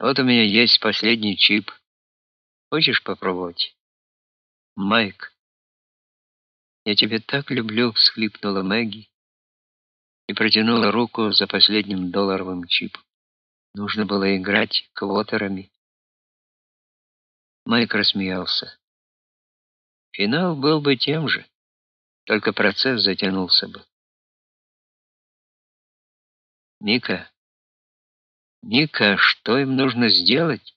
Вот у меня есть последний чип. Хочешь попробовать? Майк, я тебя так люблю, всхлипнула Мэгги и протянула руку за последним долларовым чипом. Нужно было играть квотерами. Майк рассмеялся. Финал был бы тем же, только процесс затянулся бы. Ника, Ника, что им нужно сделать,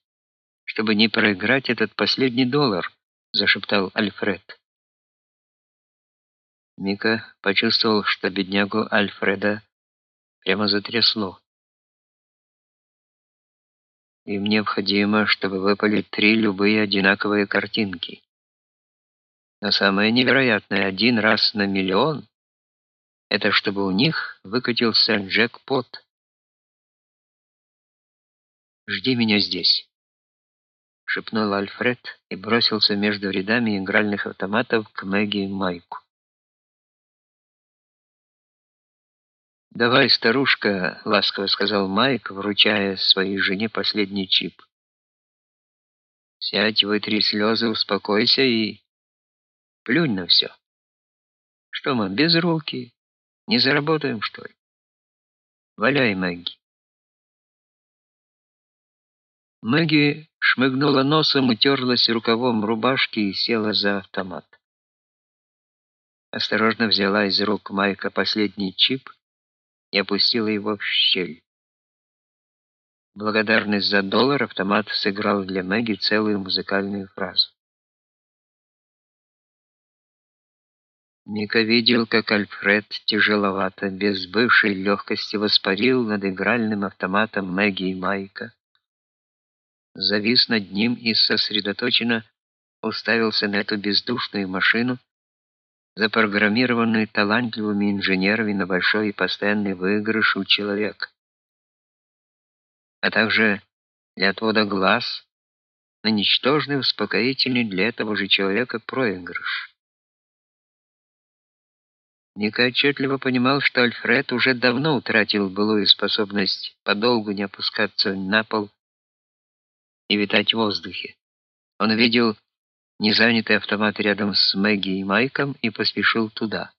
чтобы не проиграть этот последний доллар? зашептал Альфред. Мика почувствовал, что беднягу Альфреда прямо затрясло. Им необходимо, чтобы выпали три любые одинаковые картинки. Но самое невероятное, один раз на миллион это чтобы у них выкатился джекпот. Жди меня здесь, шепнул Альфред и бросился между рядами игральных автоматов к Мэгги и Майку. «Давай, старушка», — ласково сказал Майк, вручая своей жене последний чип. «Сядь, вытри слезы, успокойся и плюнь на все. Что мы, без руки? Не заработаем, что ли? Валяй, Мэгги». Мэгги шмыгнула носом, утерлась рукавом рубашки и села за автомат. Осторожно взяла из рук Майка последний чип — и опустила его в щель. Благодарность за доллар автомат сыграл для Мэгги целую музыкальную фразу. Мика видел, как Альфред тяжеловато, без бывшей легкости воспарил над игральным автоматом Мэгги и Майка, завис над ним и сосредоточенно уставился на эту бездушную машину, запрограммированную талантливыми инженерами на большой и постоянный выигрыш у человека, а также для отвода глаз на ничтожный успокоительный для этого же человека проигрыш. Ника отчетливо понимал, что Альфред уже давно утратил былую способность подолгу не опускаться на пол и витать в воздухе. Он видел незанятый автомат рядом с Мэгги и Майком и поспешил туда.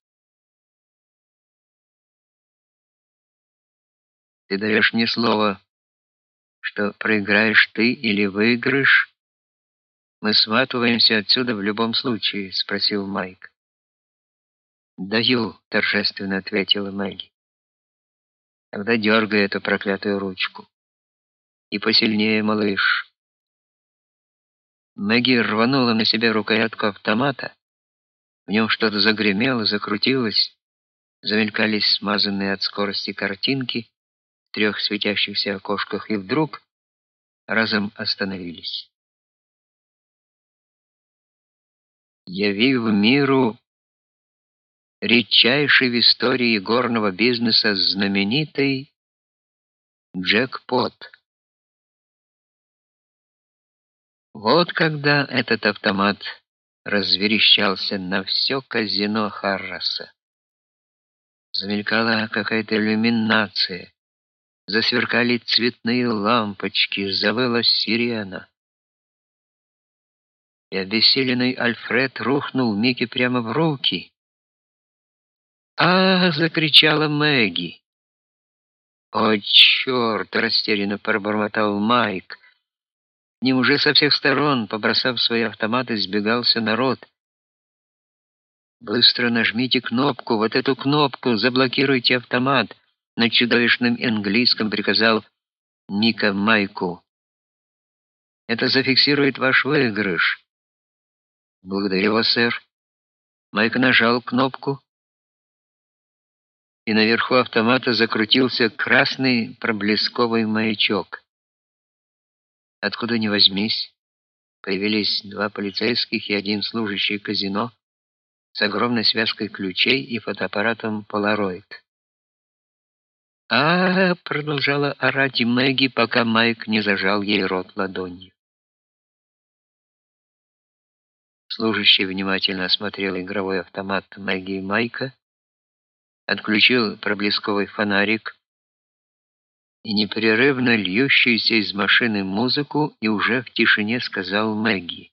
Ты даешь мне слово, что проиграешь ты или выиграешь? Мы сматываемся отсюда в любом случае, спросил Майк. Даю, торжественно ответила Мэгги. Тогда дергай эту проклятую ручку. И посильнее, малыш. Мэгги рванула на себя рукоятку автомата. В нем что-то загремело, закрутилось, замелькались смазанные от скорости картинки в трех светящихся окошках и вдруг разом остановились. Явив миру редчайший в истории горного бизнеса знаменитый джекпот. Вот когда этот автомат разверещался на все казино Харраса. Замелькала какая-то иллюминация, засверкали цветные лампочки, завыла сирена. И обессиленный Альфред рухнул Микки прямо в руки. «А!» — закричала Мэгги. «О, черт!» — растерянно пробормотал Майк ним уже со всех сторон, побросав свои автоматы, сбегался народ. Быстро нажмите кнопку, вот эту кнопку, заблокируйте автомат, на чудовищном английском приказал Мика Майку. Это зафиксирует ваш выигрыш. Благодарю вас, сэр. Майк нажал кнопку, и наверху автомата закрутился красный проблесковый маячок. Откуда ни возьмись, появились два полицейских и один служащий казино с огромной связкой ключей и фотоаппаратом Polaroid. А, -а, -а продолжала орать Мэгги, пока Майк не зажал ей рот ладонью. Служащий внимательно осмотрел игровой автомат Мэгги и Майка, отключил проблесковый фонарик и непрерывно льющуюся из машины музыку, и уже в тишине сказал Мэгги: